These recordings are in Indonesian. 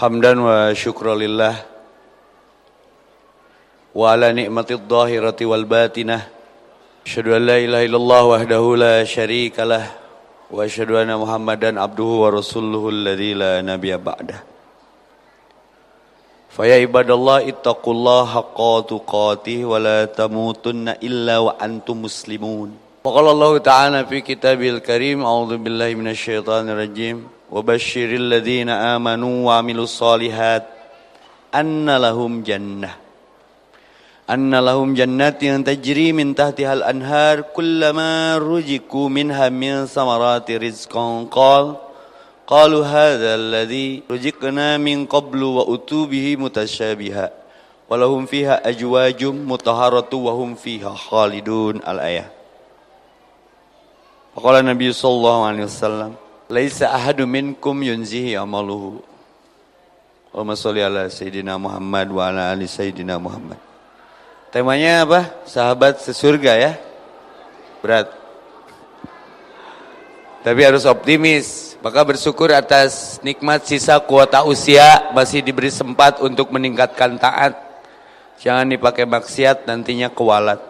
حمدا وشكرا لله وعلى نعمة الظاهرة والباطنة. أشهد أن لا إله إلا الله وحده لا شريك له وأشهد أن محمدا عبده ورسوله الذي لا نبي بعده. فيا عباد الله اتقوا الله حق تقاته ولا تموتن إلا وأنتم مسلمون. وقال الله تعالى في كتابه الكريم أعوذ بالله من الشيطان الرجيم. وبشر الذين آمنوا وعملوا الصالحات أن لهم جنة. أن لهم جنات تجري من تحتها الأنهار كلما رزقوا منها من ثمرات رزقا قال قالوا هذا الذي رزقنا من قبل وأتوا به متشابها. ولهم فيها أجواج مطهرة وهم فيها خالدون. الآية. وقال النبي صلى الله عليه وسلم Laisa ahadu minkum yunzihi amaluhu. Allahumma salli ala sayyidina Muhammad wa ala ali sayyidina Muhammad. Temanya apa? Sahabat sesurga ya. Berat. Tapi harus optimis. Maka bersyukur atas nikmat sisa kuota usia masih diberi sempat untuk meningkatkan taat. Jangan dipakai maksiat nantinya kewalat.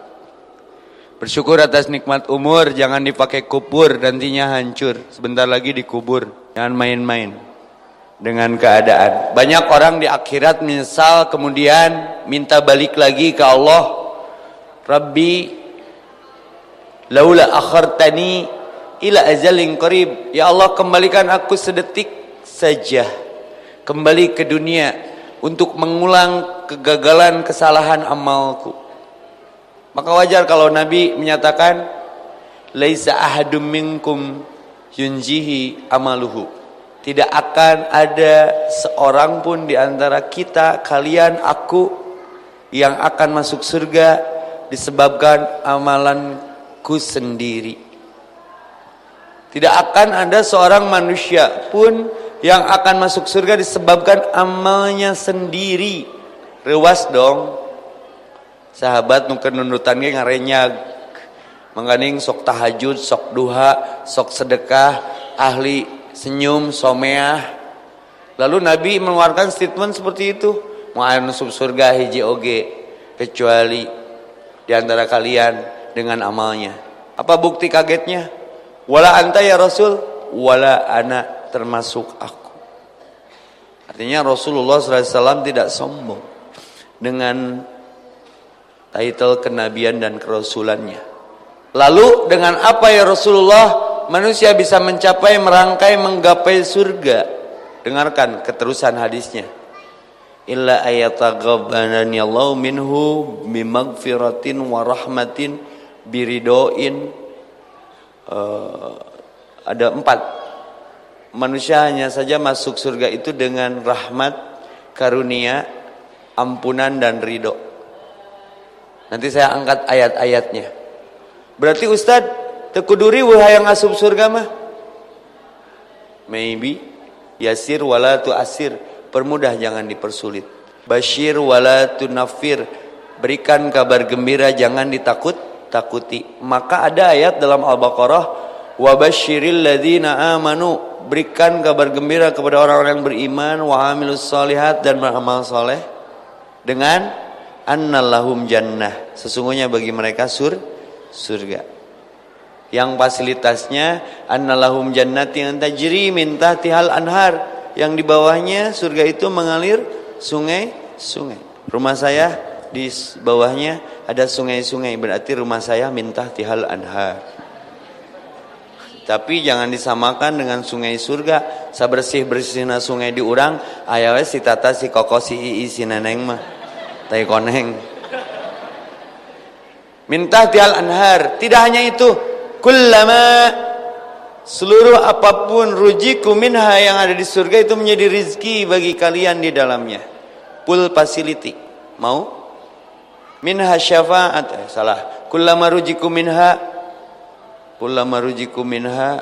Bersyukur atas nikmat umur, jangan dipakai kubur nantinya hancur. Sebentar lagi dikubur. Jangan main-main dengan keadaan. Banyak orang di akhirat menyesal kemudian minta balik lagi ke Allah. Rabbi laula akhartani ila ajalin qarib. Ya Allah kembalikan aku sedetik saja kembali ke dunia untuk mengulang kegagalan kesalahan amalku. Maka wajar kalau Nabi menyatakan laisa ahadum minkum yunjihi amaluhu tidak akan ada seorang pun di antara kita, kalian, aku yang akan masuk surga disebabkan amalanku sendiri. Tidak akan ada seorang manusia pun yang akan masuk surga disebabkan amalnya sendiri. Rewas dong. Sahabat nuker nunutannya ngarenyag. Menganing sok tahajud, sok duha, sok sedekah, ahli senyum, someah. Lalu Nabi mengeluarkan statement seperti itu. Mau masuk surga hiji oge kecuali di antara kalian dengan amalnya. Apa bukti kagetnya? Wala anta ya Rasul, wala ana termasuk aku. Artinya Rasulullah SAW tidak sombong dengan title kenabian dan kerasulannya. Lalu dengan apa ya Rasulullah manusia bisa mencapai merangkai menggapai surga? Dengarkan keterusan hadisnya. Illa ayataghabbanani Allah minhu bimagfiratin wa rahmatin biridoin. Uh, ada empat. Manusia hanya saja masuk surga itu dengan rahmat karunia ampunan dan ridho nanti saya angkat ayat-ayatnya berarti Ustadz Tekuduri yang asup surga mah. Maybe yasir wala tu asir. Permudah jangan dipersulit. Bashir wala tu nafir. Berikan kabar gembira jangan ditakut takuti. Maka ada ayat dalam Al-Baqarah wa basyiril ladzina amanu berikan kabar gembira kepada orang-orang yang beriman wa amilus solihat dan beramal soleh dengan annalahum jannah sesungguhnya bagi mereka sur surga yang fasilitasnya annalahum jannati yang tajri min tahtihal anhar yang di bawahnya surga itu mengalir sungai-sungai. Rumah saya di bawahnya ada sungai-sungai berarti rumah saya minta tihal anhar. Tapi jangan disamakan dengan sungai surga. Sabersih bersihna sungai di urang, ayawe si tata si koko si ii si neneng mah. Tai koneng. Minta tihal anhar. Tidak hanya itu, kullama seluruh apa pun rujiku minha yang ada di surga itu menjadi rizki bagi kalian di dalamnya. Full facility. Mau? Minha syafaat. Eh, salah. Kullama rujiku minha. Kullama rujiku minha.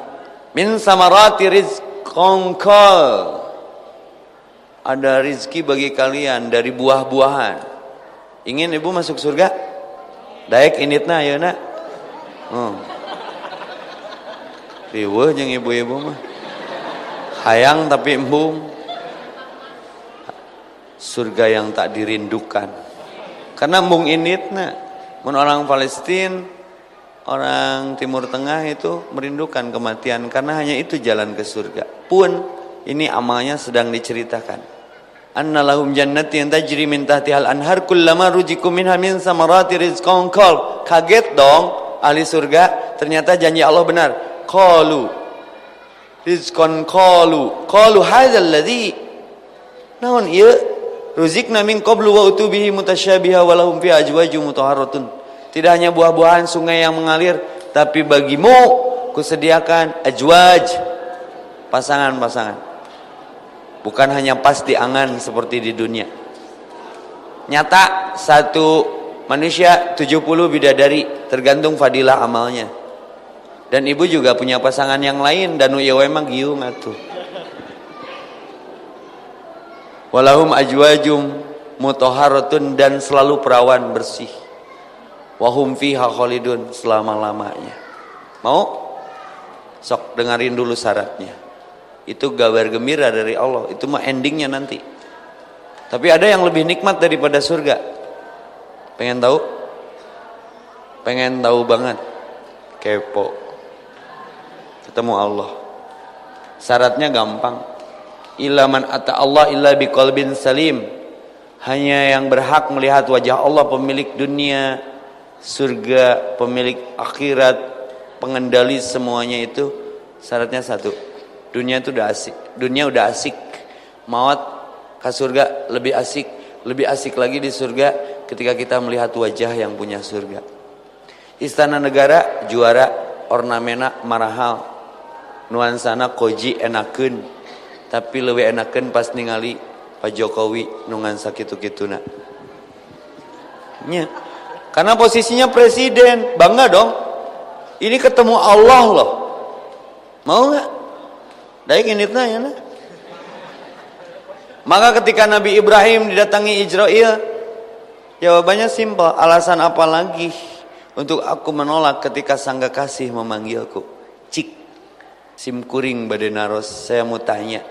Min samarati rizqan kal. Ada rizki bagi kalian dari buah-buahan ingin ibu masuk surga daek initna ya nak hmm. Riweuh jeung ibu-ibu mah. Hayang tapi embung. surga yang tak dirindukan. Karena mung initna, mun orang Palestina, orang Timur Tengah itu merindukan kematian karena hanya itu jalan ke surga. Pun ini amalnya sedang diceritakan. Anna lahum jannati yang tajri min tahtihal anhar kullama rujikum minha min samarati rizqan qal. Kaget dong ahli surga, ternyata janji Allah benar. Qalu rizqan qalu qalu hadzal ladzi naon ieu Ruzikna min qablu wa utubihi mutasyabiha wa lahum fi ajwaju mutahharatun. Tidak hanya buah-buahan sungai yang mengalir, tapi bagimu kusediakan ajwaj pasangan-pasangan. Bukan hanya pas di angan seperti di dunia. Nyata satu manusia 70 bidadari tergantung fadilah amalnya. Dan ibu juga punya pasangan yang lain dan ya memang giu ngatuh. Walahum ajwajum mutoharatun dan selalu perawan bersih. Wahum fiha khalidun selama-lamanya. Mau? Sok dengerin dulu syaratnya. Itu gabar gembira dari Allah. Itu mah endingnya nanti. Tapi ada yang lebih nikmat daripada surga. Pengen tahu? Pengen tahu banget. Kepo. Ketemu Allah. Syaratnya gampang ilaman ata Allah illa biqalbin salim hanya yang berhak melihat wajah Allah pemilik dunia surga pemilik akhirat pengendali semuanya itu syaratnya satu dunia itu udah asik. Dunia udah asik. Maut ke surga lebih asik. Lebih asik lagi di surga ketika kita melihat wajah yang punya surga. Istana negara juara ornamena marahal. Nuansana koji enakeun. Tapi lebih enakan pas ningali Pak Jokowi nungan sakit kituna nya. Karena posisinya presiden. Bangga dong. Ini ketemu Allah loh. Mau nggak Daik ini ya nah. maka ketika Nabi Ibrahim didatangi Israel jawabannya simpel alasan apa lagi untuk aku menolak ketika sang kekasih memanggilku cik sim kuring saya mau tanya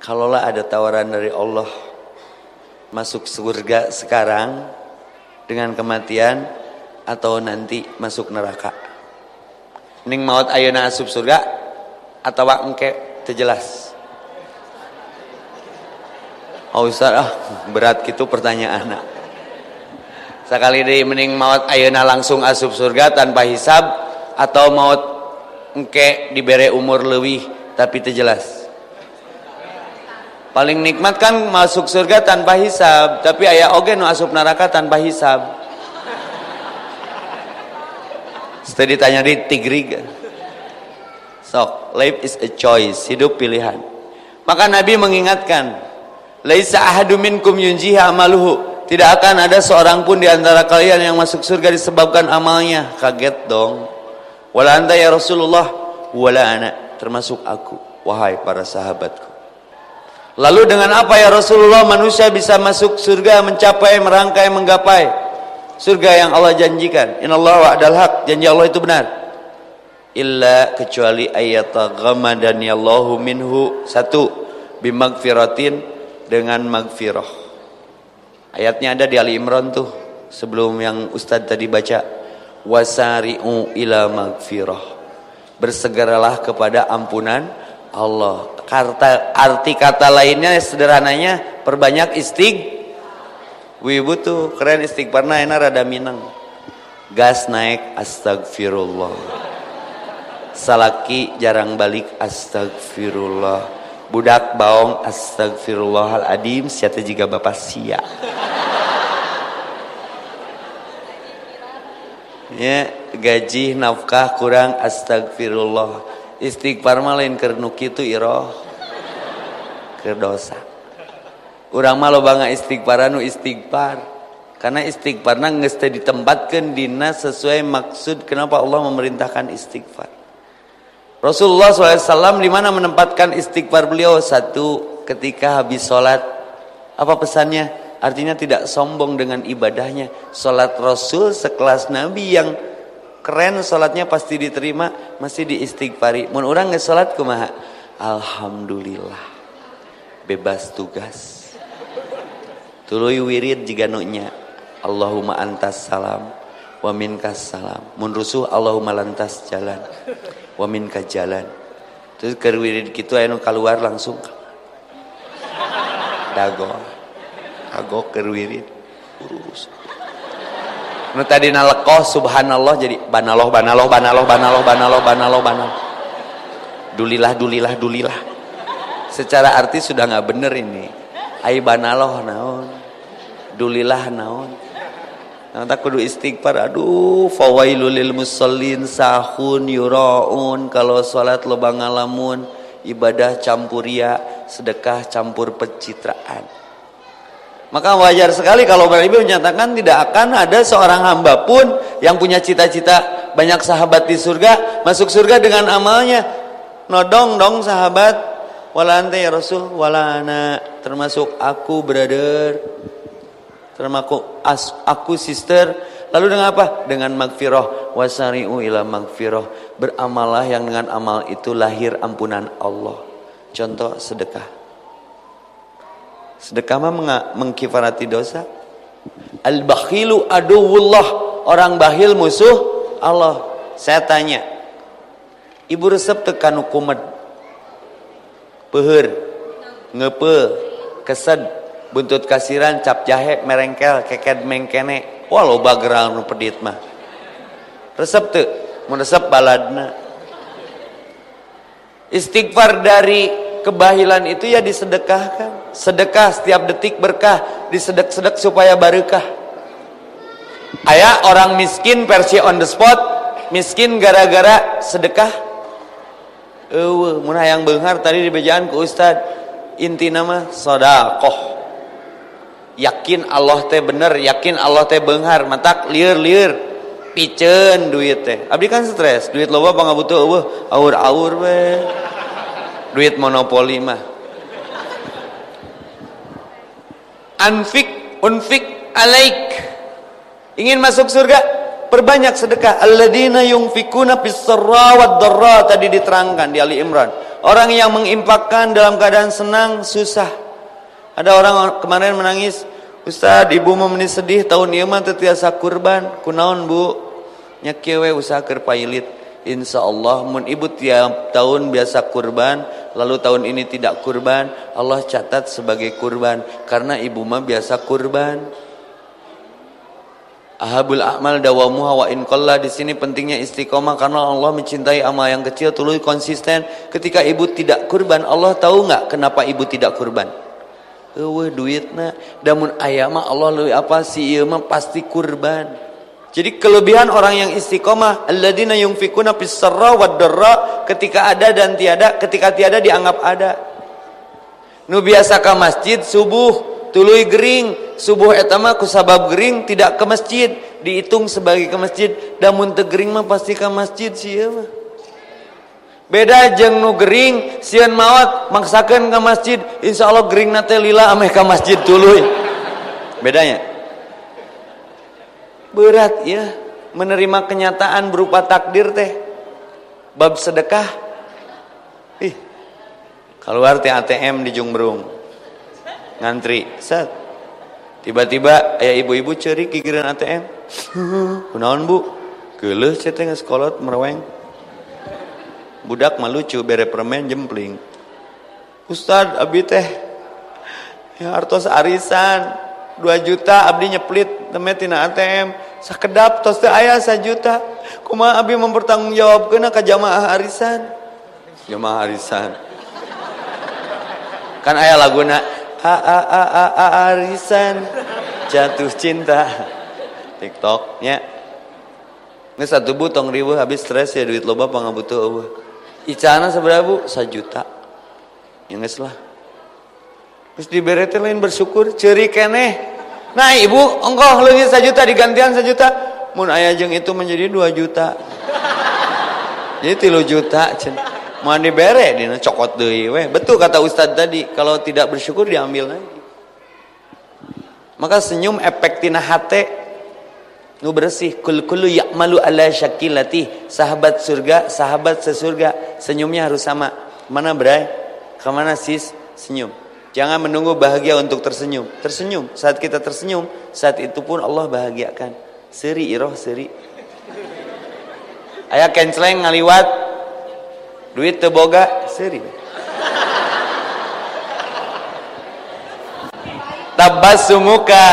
Kalaulah ada tawaran dari Allah masuk surga sekarang dengan kematian atau nanti masuk neraka. Ning maut ayeuna asup surga atau engke terjelas. Oh Ustaz, ah, berat gitu pertanyaan. Sekali deh mending maut ayeuna langsung asup surga tanpa hisab atau maut engke diberi umur lebih tapi terjelas. Paling nikmat kan masuk surga tanpa hisab, tapi ayah oge nu asup neraka tanpa hisab. Setelah ditanya di tigrig. Sok, life is a choice, hidup pilihan. Maka Nabi mengingatkan, laisa ahadu minkum yunjiha amaluhu. Tidak akan ada seorang pun di antara kalian yang masuk surga disebabkan amalnya. Kaget dong. Wala anta ya Rasulullah, wala ana, termasuk aku, wahai para sahabatku. Lalu dengan apa ya Rasulullah manusia bisa masuk surga mencapai merangkai menggapai surga yang Allah janjikan. Innallaha wa'dal haq, janji Allah itu benar. Illa kecuali ayataghamadani Allahu minhu. Satu bimagfiratin dengan magfirah. Ayatnya ada di Ali Imran tuh sebelum yang Ustadz tadi baca. Wasari'u ila magfirah. Bersegeralah kepada ampunan Allah. Karta, arti kata lainnya sederhananya perbanyak istig. Wibu tuh keren istighfarna enak rada minang. Gas naik astagfirullah salaki jarang balik astagfirullah. Budak baong astagfirullahaladzim siapa jika bapak sia. Ya gaji nafkah kurang astagfirullah. Istighfar mah lain kitu iroh. Keur dosa. Urang mah istighfar nu istighfar. Karena istighfarna geus teu ditempatkeun dina sesuai maksud kenapa Allah memerintahkan istighfar Rasulullah SAW di mana menempatkan istighfar beliau satu ketika habis sholat. Apa pesannya? Artinya tidak sombong dengan ibadahnya. Sholat Rasul sekelas Nabi yang keren salatnya pasti diterima masih diistighfari. Mun orang nggak salat kumaha? Alhamdulillah. Bebas tugas. Tuluy wirid jika nunya Allahumma antas salam wa minkas salam mun rusuh Allahumma lantas jalan wa minka jalan. Terus keur wirid kitu aya keluar langsung. Dago. Dago keur wirid urus. Nu tadi nalekoh subhanallah jadi banaloh banaloh banaloh banaloh banaloh banaloh banaloh. Dulilah dulilah dulilah. Secara arti sudah nggak bener ini. Ai banaloh naon? Dulilah naon Nah, tak kudu istighfar. Aduh, fawailul lil musallin sahun yuraun kalau salat loba ngalamun, ibadah campur ya, sedekah campur pencitraan. Maka wajar sekali kalau Ibu menyatakan tidak akan ada seorang hamba pun yang punya cita-cita banyak sahabat di surga, masuk surga dengan amalnya. Nodong dong sahabat, wala ya Rasul, wala termasuk aku brother termasuk as, aku sister. Lalu dengan apa? Dengan magfirah. Wasari'u ila magfirah. Beramalah yang dengan amal itu lahir ampunan Allah. Contoh sedekah. Sedekah mah mengkifarati dosa. Al bakhilu aduwullah. Orang bakhil musuh Allah. Saya tanya ibu resep tekan kumet peher. Ngepe. Kesed buntut kasiran cap jahe merengkel keket mengkene. Wah loba gerang nu pedit mah. Resep tuh mau resep baladna. Istighfar dari kebahilan itu ya disedekahkan. Sedekah setiap detik berkah disedek-sedek supaya barokah ayah orang miskin versi on the spot miskin gara-gara sedekah. Eueuh mun hayang beunghar tadi dibejaan ke ustad. Inti nama sodakoh yakin Allah teh bener yakin Allah teh benghar. Matak liur liur. Picen duit teh. Abdi kan stres. Duit loba apa butuh eueuh aur-aur we duit monopoli mah. Anfik unfik alaik. Ingin masuk surga? Perbanyak sedekah. Alladzina yunfikuna fis wad darra tadi diterangkan di Ali Imran. Orang yang mengimpakkan dalam keadaan senang susah. Ada orang kemarin menangis, Ustad, ibu mau meni sedih tahun ini mah tetiasa kurban. Kunaon bu? Nyakiwe usaha kerpailit. Insya Allah, mun ibu tiap tahun biasa kurban, lalu tahun ini tidak kurban, Allah catat sebagai kurban. Karena ibu mah biasa kurban. Ahabul amal dawamuha wa in di sini pentingnya istiqomah karena Allah mencintai amal yang kecil tuluy konsisten. Ketika ibu tidak kurban, Allah tahu nggak kenapa ibu tidak kurban? Eueuh duitna damun aya mah Allah leuwih apa si mah pasti kurban. Jadi kelebihan orang yang istiqomah alladzina yunfikuna fis sarra darra ketika ada dan tiada ketika tiada dianggap ada. Nu biasa ka masjid subuh tuluy gering. Subuh eta mah ku sabab gering tidak ke masjid. Dihitung sebagai ke masjid. Damun teu gering mah pasti ka masjid si ieu mah beda jeng nu gering sian maut maksakan ke masjid. Insya Allah gering nate lila ameh ke masjid dulu. Bedanya? Berat ya menerima kenyataan berupa takdir teh. Bab sedekah? Ih keluar teh ATM di Jungbrung. Ngantri set. Tiba-tiba ayah ibu-ibu ceri kikiran ATM kunaon bu? Geuleuh ceteng sekolot mereweng budak mah lucu bere permen jempling. Ustad abdi teh ya artos arisan. 2 juta abdi nyeplit temet tina ATM sakedap tos teh aya 1 juta kumaha abdi mempertanggungjawabkeun ka jamaah arisan. Jamaah arisan. Kan aya laguna a a a a, a arisan. Jatuh cinta. TikToknya ini satu butong ribu habis stres ya duit loba pangabutuh eueuh Icana seberapa bu? Sajuta. Inges lah. Terus diberi lain bersyukur. Ceri kene. Nah ibu, engkau lebih sajuta digantian sajuta. Mun ayah jeng itu menjadi dua juta. Jadi tilu juta. Mau dibere, dina cokot deh. Weh. Betul kata Ustadz tadi. Kalau tidak bersyukur diambil lagi. Maka senyum efek tina hati nu bersih kul kullu ya'malu ala syakilati sahabat surga sahabat sesurga senyumnya harus sama mana bray ke mana sis senyum Jangan menunggu bahagia untuk tersenyum. Tersenyum. Saat kita tersenyum, saat itu pun Allah bahagiakan. Seri iroh seri. Ayah kenceleng ngaliwat. Duit teboga seri. Tabassumuka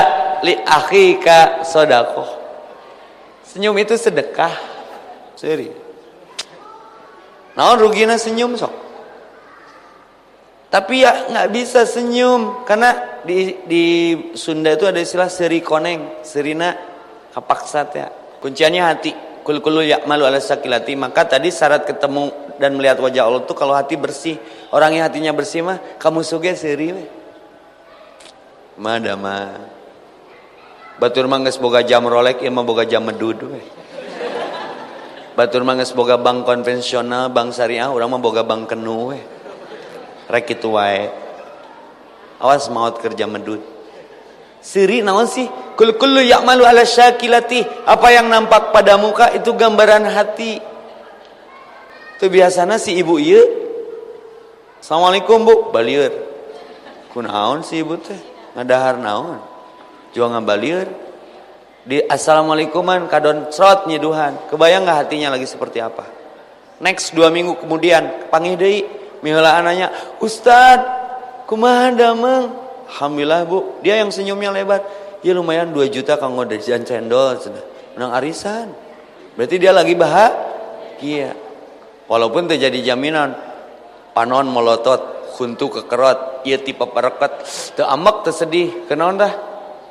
li akhika sodakoh. Senyum itu sedekah. Seri. Nah, rugina senyum sok. Tapi ya nggak bisa senyum karena di di Sunda itu ada istilah seri koneng, serina kapaksat ya. Kunciannya hati. Kul kulu ya malu ala sakilati. Maka tadi syarat ketemu dan melihat wajah Allah itu kalau hati bersih. Orang yang hatinya bersih mah kamu suge seri. Madama. Batur mangges boga jam Rolex ya boga jam medud we. Batur mangges boga bank konvensional, bank syariah, orang mah boga bank kenu we. Rek itu wae. Awas maut kerja medut siri naon sih? Kul kullu ya'malu ala syakilati. Apa yang nampak pada muka itu gambaran hati. Itu biasanya si ibu iya Assalamualaikum bu. Balieur. Kunaon si ibu teh? Ngadahar naon jual ngabalieur di assalamualaikuman kadon srot nyiduhan kebayang nggak hatinya lagi seperti apa next dua minggu kemudian panggil deui Mihula anaknya, Ustad, kumaha damang? Alhamdulillah bu, dia yang senyumnya lebar. Ya lumayan 2 juta kanggo jajan cendol, sudah menang arisan. Berarti dia lagi bahagia. Walaupun terjadi jaminan, panon molotot, kuntu kekerot, ia tipe perekat, te amak te sedih, dah?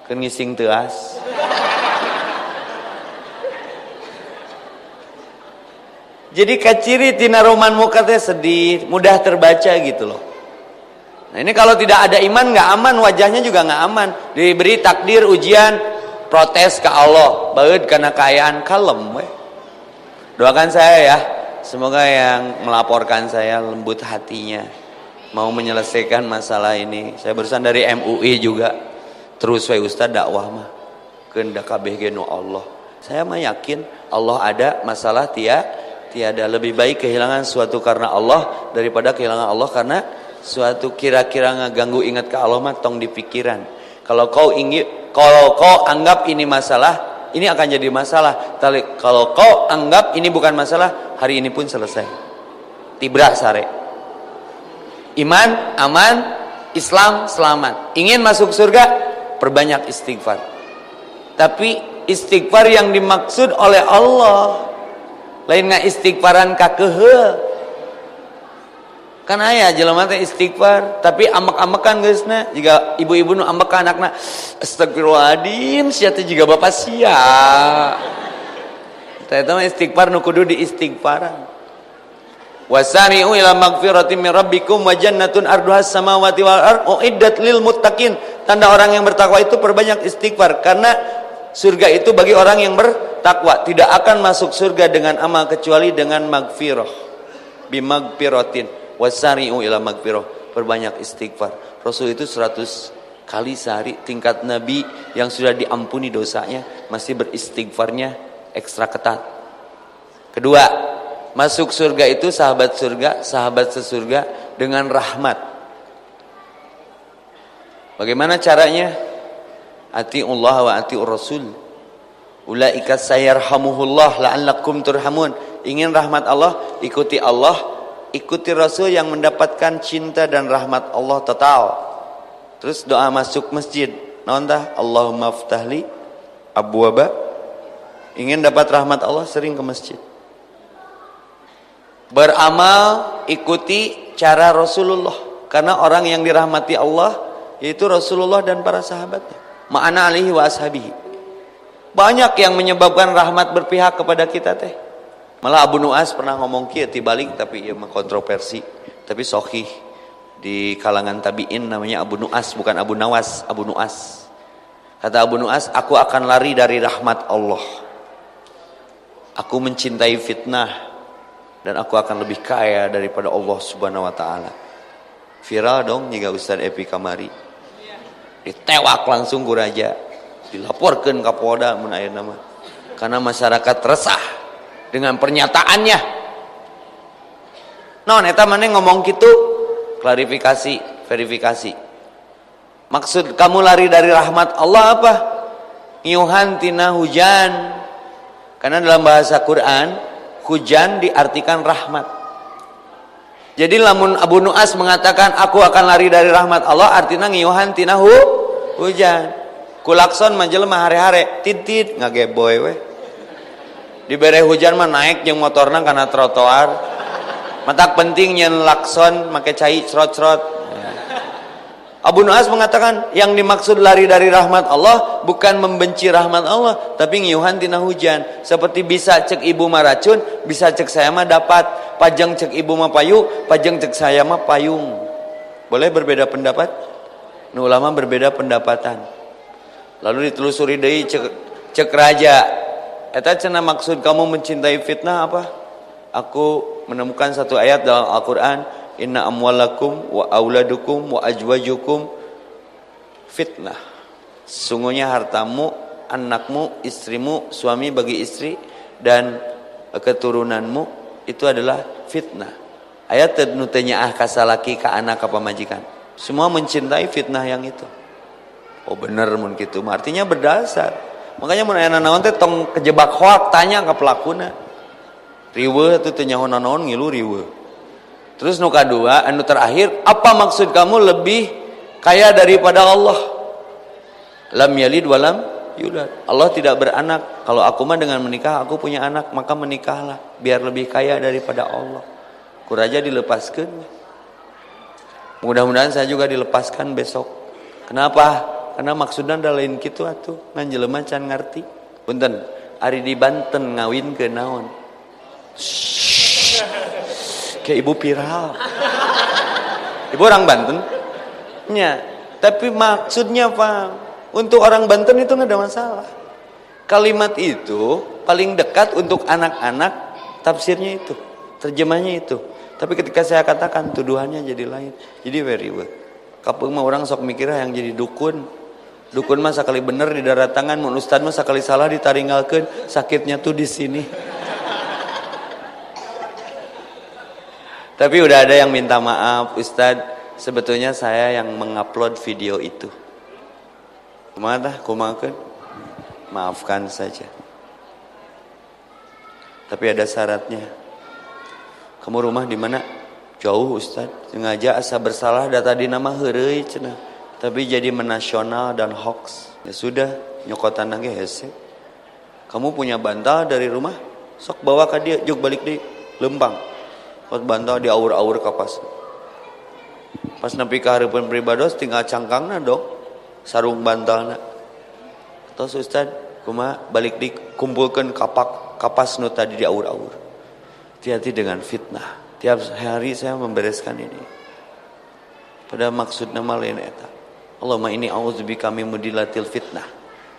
Kenising teas. Jadi kaciri tina roman muka teh sedih, mudah terbaca gitu loh. Nah ini kalau tidak ada iman nggak aman, wajahnya juga nggak aman. Diberi takdir ujian, protes ke Allah, baud karena kayaan kalem. Weh. Doakan saya ya, semoga yang melaporkan saya lembut hatinya, mau menyelesaikan masalah ini. Saya berusaha dari MUI juga, terus saya Ustaz dakwah mah, kehendak kabeh Allah. Saya mah yakin Allah ada masalah tiap tiada. Lebih baik kehilangan suatu karena Allah daripada kehilangan Allah karena suatu kira-kira ngaganggu ingat ke Allah mah tong di pikiran. Kalau kau ingin kalau kau anggap ini masalah ini akan jadi masalah. Tapi kalau kau anggap ini bukan masalah hari ini pun selesai. Tibra sare. Iman aman Islam selamat. Ingin masuk surga perbanyak istighfar. Tapi istighfar yang dimaksud oleh Allah. Lain nggak istighfaran kakehe kan ayah jelema teh istighfar. Tapi amek-amekan geusna jika ibu-ibu nu amek anakna astagfirullahaladzim sia teh juga bapak sia. Teh mah istighfar nu kudu diistighfaran. Wasari'u ila magfiratin min rabbikum wa jannatun arduhas samawati wal ard uiddat lil muttaqin tanda orang yang bertakwa itu perbanyak istighfar karena surga itu bagi orang yang ber takwa tidak akan masuk surga dengan amal kecuali dengan magfirah. Bimagfiratin. Wasari'u ila magfirah. Perbanyak istighfar. Rasul itu 100 kali sehari. Tingkat Nabi yang sudah diampuni dosanya masih beristighfarnya ekstra ketat. Kedua masuk surga itu sahabat surga sahabat sesurga dengan rahmat bagaimana caranya ati Allah wa ati Rasul Ulaika sayarhamuhullah la'allakum turhamun. Ingin rahmat Allah, ikuti Allah, ikuti Rasul yang mendapatkan cinta dan rahmat Allah total. Terus doa masuk masjid. Nondah Allahumma ftahli abwaba. Ingin dapat rahmat Allah sering ke masjid. Beramal ikuti cara Rasulullah. Karena orang yang dirahmati Allah yaitu Rasulullah dan para sahabatnya. Ma'ana alihi wa ashabihi. Banyak yang menyebabkan rahmat berpihak kepada kita teh. Malah Abu Nuas pernah ngomong kia balik tapi ia kontroversi. Tapi sohih di kalangan tabiin namanya Abu Nuas bukan Abu Nawas, Abu Nuas. Kata Abu Nuas, aku akan lari dari rahmat Allah. Aku mencintai fitnah dan aku akan lebih kaya daripada Allah Subhanahu wa taala. Viral dong jika Ustaz Epi Kamari. Ditewak langsung guraja dilaporkan ke Polda menayar nama karena masyarakat resah dengan pernyataannya non eta mana ngomong gitu klarifikasi verifikasi Maksud kamu lari dari rahmat Allah apa? Nyuhan tina hujan. Karena dalam bahasa Quran, hujan diartikan rahmat. Jadi lamun Abu Nuas mengatakan aku akan lari dari rahmat Allah artinya ngiyuhan tina hu, hujan. Kulakson majelma hari-hari titit ngageboy weh. Dibere hujan mah naik yang motorna karena trotoar. Matak penting nyen lakson make cai cerot-cerot. Abu Nuas mengatakan yang dimaksud lari dari rahmat Allah bukan membenci rahmat Allah tapi ngiyuhan tina hujan. Seperti bisa cek ibu mah racun bisa cek saya mah dapat. Pajang cek ibu mah payu pajang cek saya mah payung. Boleh berbeda pendapat? Nu ulama berbeda pendapatan. Lalu ditelusuri deui cek cek raja. Eta cenah maksud kamu mencintai fitnah apa? Aku menemukan satu ayat dalam Al-Qur'an inna amwalakum wa auladukum wa ajwajukum fitnah. Sungguhnya hartamu anakmu istrimu suami bagi istri dan keturunanmu itu adalah fitnah. Ayat nutenya ah kasalaki ka anak apa majikan semua mencintai fitnah yang itu. Oh bener mun gitu artinya berdasar. Makanya mun aya naon teh tong kejebak hoak tanya ke pelakuna. Riweuh atuh teu nyaho naon ngilu riweuh Terus nuka dua, anu terakhir, apa maksud kamu lebih kaya daripada Allah? Lam yalid walam yulad. Allah tidak beranak. Kalau aku mah dengan menikah, aku punya anak, maka menikahlah. Biar lebih kaya daripada Allah. Kuraja dilepaskan. Mudah-mudahan saya juga dilepaskan besok. Kenapa? Karena maksudnya ada lain gitu atuh. Ngan jelema can ngerti. Punten, ari di Banten ngawin ke naon. Shhh kayak ibu viral ibu orang Banten? Ya tapi maksudnya apa untuk orang Banten itu nggak ada masalah. Kalimat itu paling dekat untuk anak-anak tafsirnya itu terjemahnya itu. Tapi ketika saya katakan tuduhannya jadi lain jadi very well kapung mah orang sok mikirnya yang jadi dukun. Dukun mah sekali bener di darat tangan mun ustad mah sekali salah ditaringgalkeun. Sakitnya tuh di sini Tapi udah ada yang minta maaf, Ustadz, sebetulnya saya yang mengupload video itu. Ke mana? Kumakan? Maafkan saja. Tapi ada syaratnya. Kamu rumah di mana? Jauh Ustadz. Sengaja asa bersalah data di nama heureuy cenah. Tapi jadi menasional dan hoax. Ya sudah, nyokotan lagi hese. Kamu punya bantal dari rumah? Sok bawa ke dia, juk balik di Lembang pas bantal di aur-aur kapas pas nepi ke harapan pribados tinggal cangkangna dong sarung bantalna. Terus Ustaz kuma balik dikumpulkan kapak kapas nu tadi di aur-aur hati-hati dengan fitnah. Tiap hari saya membereskan ini. Pada maksud nama lain eta. Allahumma ini auzubi kami mudilatil fitnah.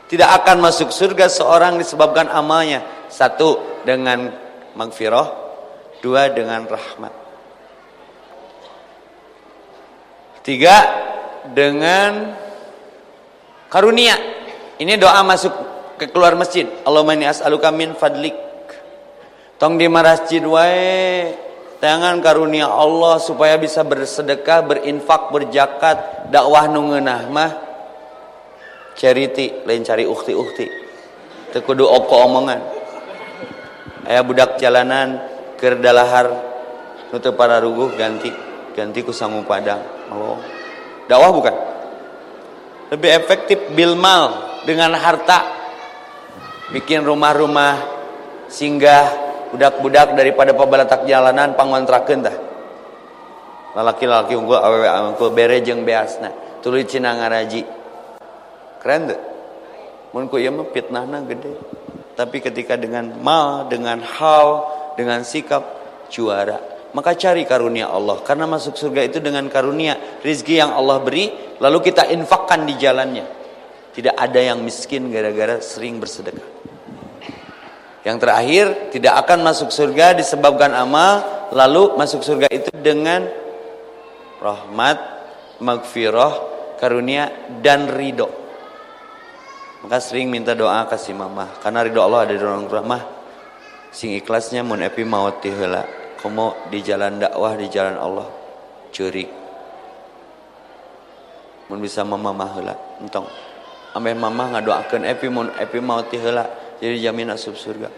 Tidak akan masuk surga seorang disebabkan amalnya. Satu dengan magfirah Dua dengan rahmat. Tiga dengan karunia. Ini doa masuk ke keluar masjid. Allahumma inni as'aluka min fadlik. Tong di masjid wae tangan karunia Allah supaya bisa bersedekah, berinfak, berjakat, dakwah nu ngeunah mah charity lain cari ukti-ukti. Teu kudu oko omongan. Aya budak jalanan kerdalahar nutup para ruguh ganti ganti ku padang. Oh. Dakwah bukan? Lebih efektif bil mal dengan harta. Bikin rumah-rumah singgah budak-budak daripada pabalatak jalanan pangontrakeun tah lalaki-lalaki unggul awewe unggul bere jeung beasna. Tuluy cina ngaraji. Keren tuh mun ku ieu mah gede. Tapi ketika dengan mal dengan hal dengan sikap juara. Maka cari karunia Allah. Karena masuk surga itu dengan karunia. Rizki yang Allah beri. Lalu kita infakkan di jalannya. Tidak ada yang miskin gara-gara sering bersedekah. Yang terakhir, tidak akan masuk surga disebabkan amal. Lalu masuk surga itu dengan rahmat, magfirah, karunia, dan ridho. Maka sering minta doa kasih mama. Karena ridho Allah ada di dalam rahmat sing ikhlasnya mun epi maut ti heula. Komo di jalan dakwah di jalan Allah. Curi. Mun bisa mama mah heula. Entong. Ame mama ngadoakeun epi mun epi mau ti heula. Jadi jamin asup surga.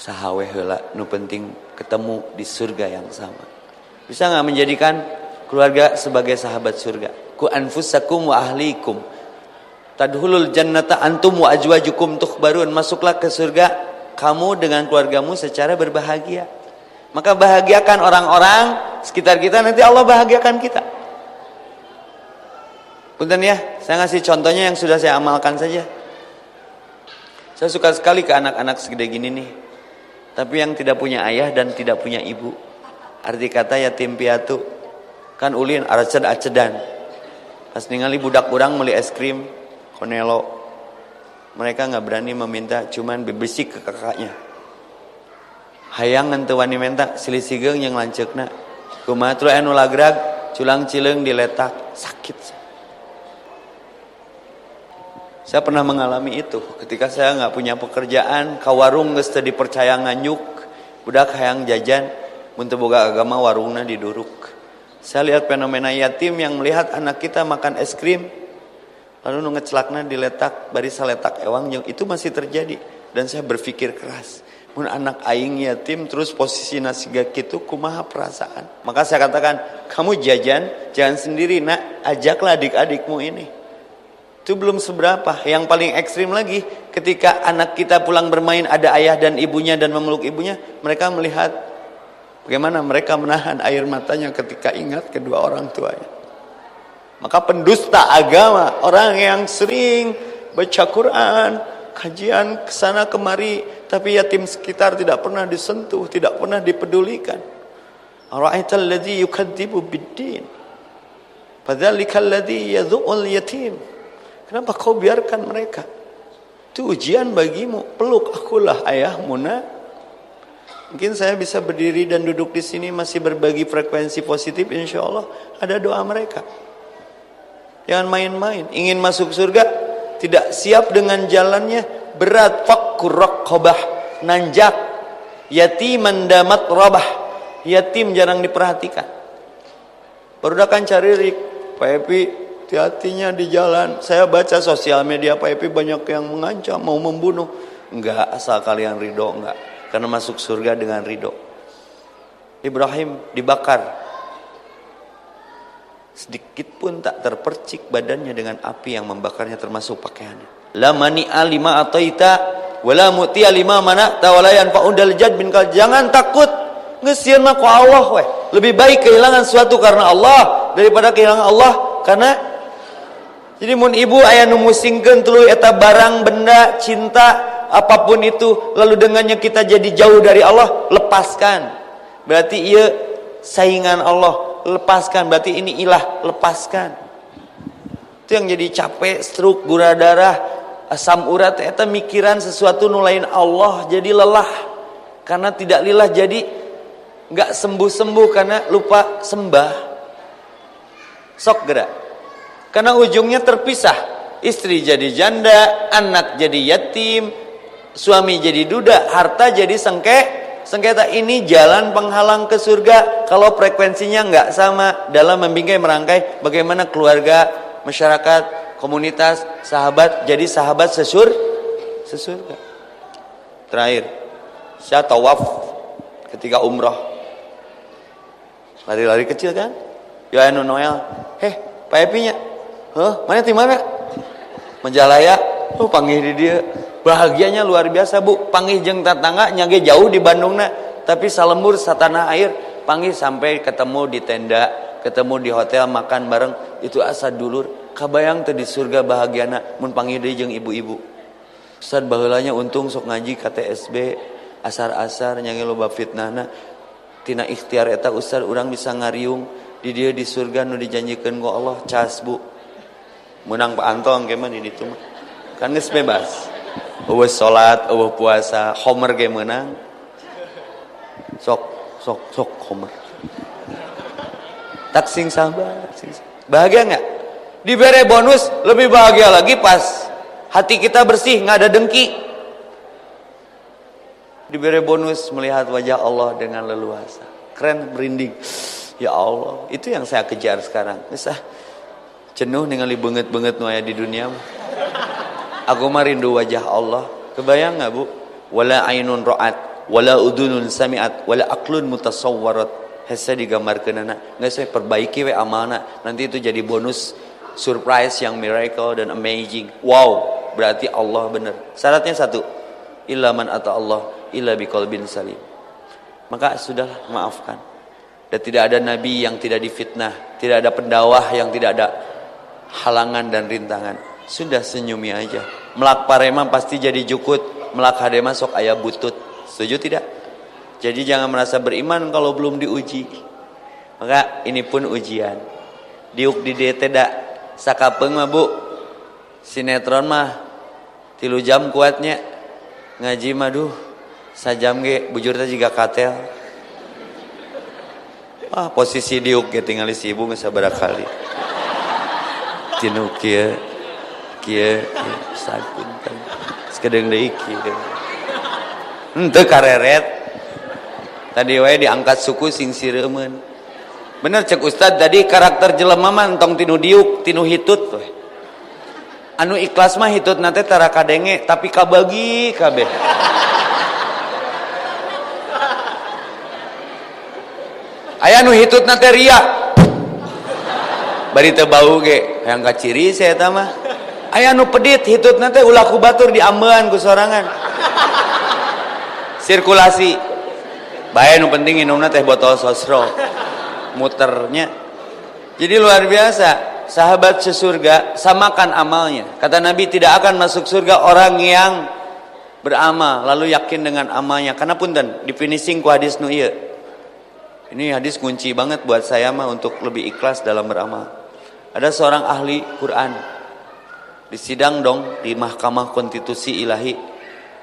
Sahawe heula nu penting ketemu di surga yang sama. Bisa nggak menjadikan keluarga sebagai sahabat surga? Ku anfusakum wa ahlikum. Tadhulul jannata antum wa ajwajukum tukhbarun. Masuklah ke surga kamu dengan keluargamu secara berbahagia maka bahagiakan orang-orang sekitar kita nanti Allah bahagiakan kita Punten ya, saya ngasih contohnya yang sudah saya amalkan saja. Saya suka sekali ke anak-anak segede gini nih. Tapi yang tidak punya ayah dan tidak punya ibu. Arti kata yatim piatu. Kan ulin araced-acedan. Pas ningali budak kurang beli es krim, konelo. Mereka nggak berani meminta, cuman bebesik ke kakaknya. Hayang ngantu wani minta silisigeng yang lancekna. Kumaha tuluy anu lagrag, culang cileng diletak, sakit. Saya pernah mengalami itu ketika saya nggak punya pekerjaan, ka warung geus teu dipercaya nganyuk, budak hayang jajan, mun boga agama warungna diduruk. Saya lihat fenomena yatim yang melihat anak kita makan es krim, lalu nu ngecelakna diletak bari saletak ewang itu masih terjadi dan saya berpikir keras. Mun anak aing yatim terus posisi nasi gitu kumaha perasaan. Maka saya katakan, kamu jajan jangan sendiri nak, ajaklah adik-adikmu ini. Itu belum seberapa. Yang paling ekstrim lagi, ketika anak kita pulang bermain ada ayah dan ibunya dan memeluk ibunya, mereka melihat bagaimana mereka menahan air matanya ketika ingat kedua orang tuanya. Maka pendusta agama, orang yang sering baca Quran, kajian ke sana kemari, tapi yatim sekitar tidak pernah disentuh, tidak pernah dipedulikan. Ara'aital ladzi yukadzibu bid-din. Fadzalikal ladzi yadhu'ul yatim. Kenapa kau biarkan mereka? Itu ujian bagimu. Peluk akulah ayahmu nak. Mungkin saya bisa berdiri dan duduk di sini masih berbagi frekuensi positif insya Allah ada doa mereka. Jangan main-main. Ingin masuk surga tidak siap dengan jalannya berat fakkur raqabah nanjak yatiman damat rabah yatim jarang diperhatikan. Baru kan cari Pak Epi hati-hatinya di jalan. Saya baca sosial media Pak Epi banyak yang mengancam, mau membunuh. Enggak, asal kalian ridho, enggak. Karena masuk surga dengan ridho. Ibrahim dibakar. Sedikit pun tak terpercik badannya dengan api yang membakarnya termasuk pakaiannya. La mani alima ataita wala muti alima mana tawalayan faundal jad bin kal. Jangan takut. Ngesian mah Allah weh. Lebih baik kehilangan sesuatu karena Allah daripada kehilangan Allah karena jadi mun ibu ayah nu musingkeun eta barang benda cinta apa pun itu lalu dengannya kita jadi jauh dari Allah lepaskan berarti ia saingan Allah lepaskan. Berarti ini ilah lepaskan. Itu yang jadi capek stroke gula darah asam urat. Eta mikiran sesuatu nulain Allah jadi lelah. Karena tidak lillah jadi nggak sembuh-sembuh karena lupa sembah. Sok gerak. Karena ujungnya terpisah. Istri jadi janda, anak jadi yatim, suami jadi duda, harta jadi sengke, sengketa ini jalan penghalang ke surga kalau frekuensinya nggak sama dalam membingkai merangkai bagaimana keluarga, masyarakat, komunitas, sahabat jadi sahabat sesur sesurga. Terakhir, saya tawaf ketika umroh. Lari-lari kecil kan? Ya Noel, heh, Pak Epinya, Huh? Mana di mana? Menjalaya, oh panggil di dia. Bahagianya luar biasa bu. Panggil jeng tetangga nyage jauh di Bandung na. Tapi salembur satana air. Panggil sampai ketemu di tenda, ketemu di hotel makan bareng. Itu asa dulur. Kabayang tuh di surga bahagiana. Mun panggil dia jeng ibu-ibu. Ustaz bahulanya untung sok ngaji KTSB asar-asar nyanyi loba fitnahna tina ikhtiar eta ustaz orang bisa ngariung di dia di surga nu dijanjikan ku Allah cas bu menang Pak Antong gimana ini tuh kan nges bebas eueuh salat eueuh puasa homer ge menang sok sok sok homer. Tak sing sabar sing bahagia nggak? Diberi bonus lebih bahagia lagi pas hati kita bersih nggak ada dengki. Diberi bonus melihat wajah Allah dengan leluasa. Keren merinding. Ya Allah itu yang saya kejar sekarang. Bisa Jenuh dengan benget-benget nu di dunia Aku mah rindu wajah Allah. Kebayang nggak Bu? Wala ainun ra'at, wala udunun sami'at, wala aklun mutasawwarat. Hese digambarkeun anak. Nggak saya perbaiki we amanah. Nanti itu jadi bonus surprise yang miracle dan amazing. Wow, berarti Allah benar. Syaratnya satu. Illa man ata Allah illa biqalbin salim. Maka sudah maafkan. Dan tidak ada nabi yang tidak difitnah, tidak ada pendawah yang tidak ada halangan dan rintangan. Sudah senyumi aja. Melak parema pasti jadi jukut, melak hadema sok ayah butut. Setuju tidak? Jadi jangan merasa beriman kalau belum diuji. Maka ini pun ujian. Diuk di DT dak sakapeng mah bu. Sinetron mah tilu jam kuatnya. Ngaji mah duh sajam ge bujur teh juga katel. Ah posisi diuk ge tinggal si ibu geus kali. Tinu kieu kieu sakunten sekedeng deui kieu henteu hmm, kareret. Tadi wae diangkat suku singsireumeun bener cek ustad tadi karakter jelema mah entong tinu diuk tinu hitut we anu ikhlas mah hitut nate tara kadenge tapi kabagi kabeh. Aya nu hitut nate ria bari teu bau ge hayang kaciri saya eta mah. Ayah nu pedit hitut nanti ulah ku batur diambean ku sorangan. Sirkulasi. Bae nu penting minumna teh botol sosro. Muternya. Jadi luar biasa sahabat sesurga samakan amalnya. Kata Nabi tidak akan masuk surga orang yang beramal lalu yakin dengan amalnya. Karena punten di finishing ku hadis nu iya. Ini hadis kunci banget buat saya mah untuk lebih ikhlas dalam beramal. Ada seorang ahli Quran di sidang dong di mahkamah konstitusi ilahi.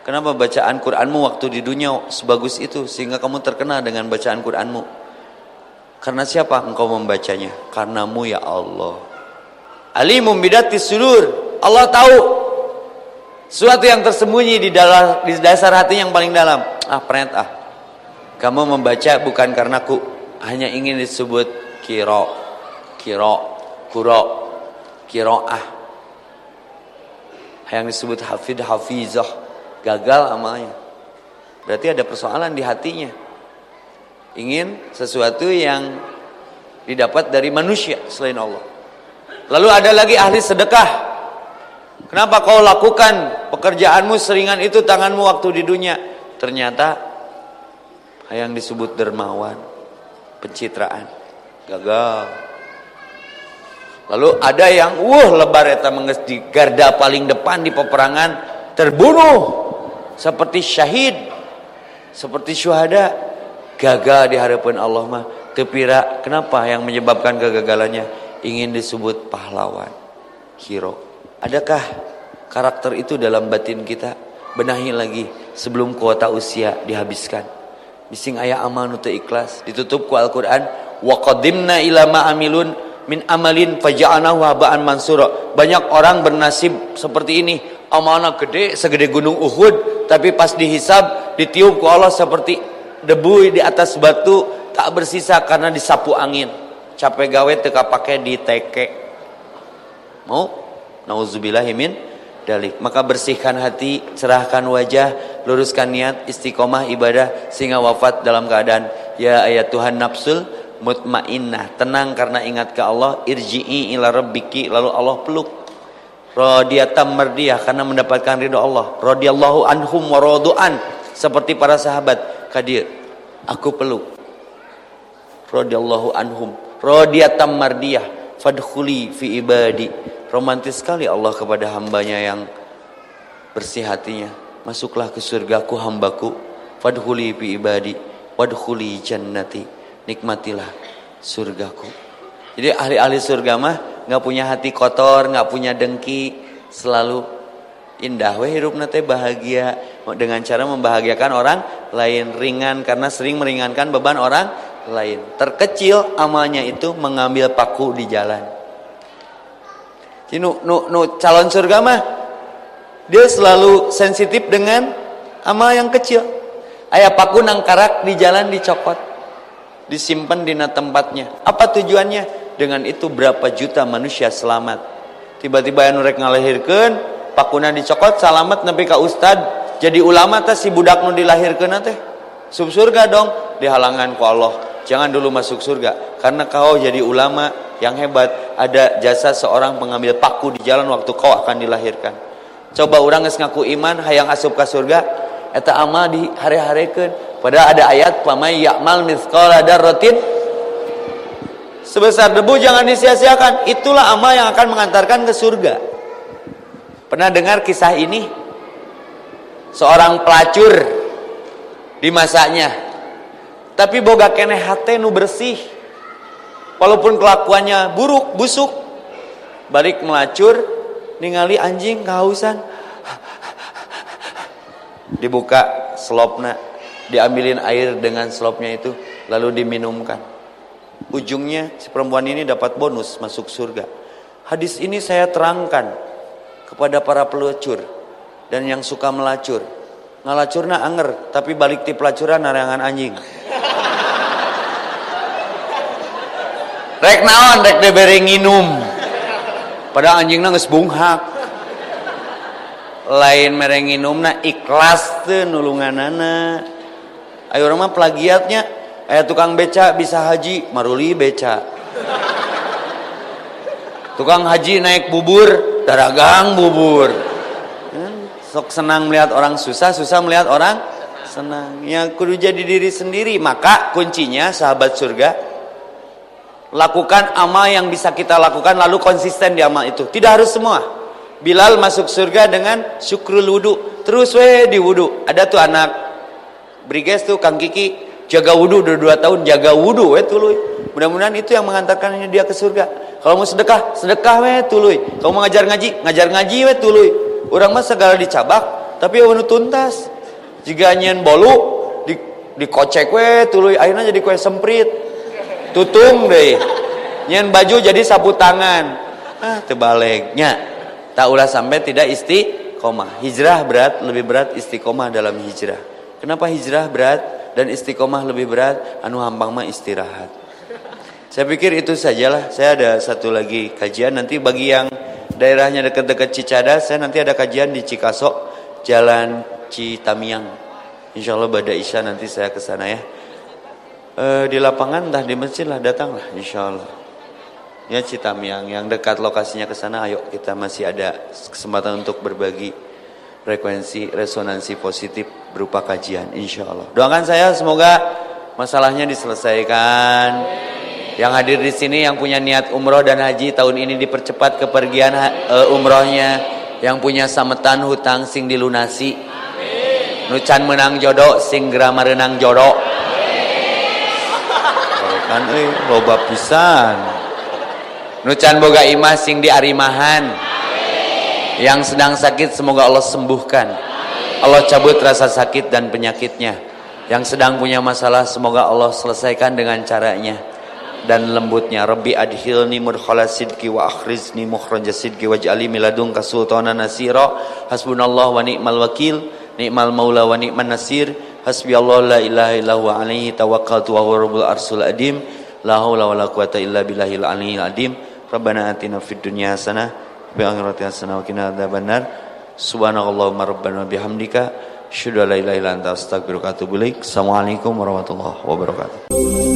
Kenapa bacaan Quranmu waktu di dunia sebagus itu sehingga kamu terkenal dengan bacaan Quranmu? Karena siapa engkau membacanya? Karenamu ya Allah. Alimum bidati sudur. Allah tahu sesuatu yang tersembunyi di dalam di dasar hati yang paling dalam. Ah pernah ah. Kamu membaca bukan karena ku hanya ingin disebut kiro kiro kuro kiroah yang disebut hafid hafizah gagal amalnya. Berarti ada persoalan di hatinya. Ingin sesuatu yang didapat dari manusia selain Allah. Lalu ada lagi ahli sedekah. Kenapa kau lakukan pekerjaanmu seringan itu tanganmu waktu di dunia? Ternyata yang disebut dermawan pencitraan gagal Lalu ada yang wah lebar eta di garda paling depan di peperangan terbunuh. Seperti syahid seperti syuhada gagal di hadapan Allah mah. Tepira kenapa yang menyebabkan kegagalannya? Ingin disebut pahlawan hero. Adakah karakter itu dalam batin kita? Benahi lagi sebelum kuota usia dihabiskan. Bising ayah amal nutu ikhlas ditutup ku Al-Qur'an wa qadimna ila ma amilun min amalin faja'anahu haba'an mansura. Banyak orang bernasib seperti ini. Amanah gede segede gunung Uhud tapi pas dihisab ditiup ku Allah seperti debu di atas batu tak bersisa karena disapu angin. Capek gawe teka pakai di teke. Mau? Nauzubillahimin dalik. Maka bersihkan hati, cerahkan wajah, luruskan niat, istiqomah ibadah sehingga wafat dalam keadaan ya ayat Tuhan nafsul mutmainnah, tenang karena ingat ke Allah, irji'i ila rabbiki, lalu Allah peluk. Radiyatam mardiyah karena mendapatkan ridho Allah. Radiyallahu anhum wa radu'an seperti para sahabat. Kadir, aku peluk. Radiyallahu anhum. Radiyatam mardiyah fadkhuli fi ibadi. Romantis sekali Allah kepada hambanya yang bersih hatinya. Masuklah ke surgaku hambaku. Fadkhuli fi ibadi. Wadkhuli jannati nikmatilah surgaku. Jadi ahli-ahli surga mah nggak punya hati kotor, nggak punya dengki, selalu indah we hidup nate bahagia dengan cara membahagiakan orang lain ringan karena sering meringankan beban orang lain. Terkecil amalnya itu mengambil paku di jalan. Jadi nu, nu, nu calon surga mah dia selalu sensitif dengan amal yang kecil. Ayah paku nang karak di jalan dicopot disimpan di tempatnya. Apa tujuannya? dengan itu berapa juta manusia selamat. Tiba-tiba yang rek ngalahirkan pakuna dicokot selamat nabi ka ustad. Jadi ulama teh si budak nu dilahirkan teh. Sub surga dong dihalangan ku Allah. Jangan dulu masuk surga karena kau jadi ulama yang hebat. Ada jasa seorang pengambil paku di jalan waktu kau akan dilahirkan. Coba orang ngaku iman hayang asup ke surga eta amal di hari-harikeun padahal ada ayat pamay ya'mal mithqala darratin. Sebesar debu jangan disia-siakan. Itulah amal yang akan mengantarkan ke surga. Pernah dengar kisah ini? Seorang pelacur di masanya. Tapi boga kene hati nu bersih. Walaupun kelakuannya buruk busuk. Balik melacur ningali anjing kehausan dibuka slopnya diambilin air dengan slopnya itu lalu diminumkan ujungnya si perempuan ini dapat bonus masuk surga. Hadis ini saya terangkan kepada para pelacur dan yang suka melacur. Ngalacurna anger, tapi balik ti pelacuran narangan anjing. Rek naon, rek diberi nginum. Pada anjing geus bunghak. Lain mereng nginumna ikhlas teu nulunganana. Ayo orang mah plagiatnya Eh tukang beca bisa haji, maruli beca. Tukang haji naik bubur, daragang bubur. Hmm, sok senang melihat orang susah, susah melihat orang senang. Yang kudu jadi diri sendiri. Maka kuncinya sahabat surga lakukan amal yang bisa kita lakukan lalu konsisten di amal itu. Tidak harus semua. Bilal masuk surga dengan syukrul wudu. Terus we di wudu. Ada tuh anak Briges tuh Kang Kiki jaga wudhu udah dua tahun jaga wudhu weh tuluy. Mudah-mudahan itu yang mengantarkannya dia ke surga. Kalau mau sedekah sedekah weh tuluy. Kalau mau ngajar ngaji ngajar ngaji weh tuluy. Orang mah segala dicabak tapi anu tuntas. Jika nyen bolu di dikocek weh tuluy. Akhirnya jadi kue semprit. Tutung deh nyen baju jadi sapu tangan. Ah terbaliknya tak ulah sampai tidak istiqomah. Hijrah berat lebih berat istiqomah dalam hijrah. Kenapa hijrah berat dan istiqomah lebih berat? Anu hampang mah istirahat. Saya pikir itu sajalah. Saya ada satu lagi kajian. Nanti bagi yang daerahnya dekat-dekat Cicadas saya nanti ada kajian di Cikasok Jalan Citamiang. Insya Allah pada Isya nanti saya ke sana ya. E, di lapangan entah di masjid lah datanglah Insya Allah ya Citamiang yang dekat lokasinya ke sana ayo kita masih ada kesempatan untuk berbagi frekuensi resonansi positif berupa kajian insya Allah doakan saya semoga masalahnya diselesaikan. Yang hadir di sini yang punya niat umroh dan haji tahun ini dipercepat kepergian uh, umrohnya. Yang punya sametan hutang sing dilunasi. Nucan menang jodoh sing gerama renang jodoh kan euy loba pisan nucan boga imah sing diarimahan yang sedang sakit semoga Allah sembuhkan. Allah cabut rasa sakit dan penyakitnya. Yang sedang punya masalah semoga Allah selesaikan dengan caranya dan lembutnya. Rabbi adhilni mudkhala sidqi wa akhrizni mukhraja sidqi waj'ali miladunka sultanan nasira. Hasbunallah wa ni'mal wakil, ni'mal maula wa ni'man nasir. Hasbi Allah la ilaha illa huwa alaihi tawakkaltu wa huwa rabbul arsul adim. La haula wa la quwata illa billahil aliyyil adim. Rabbana atina fid dunya hasanah bi akhirati hasanah wa qina adzabannar rabbana bihamdika asyhadu an la ilaha illa anta astaghfiruka wa atubu ilaik assalamualaikum warahmatullahi wabarakatuh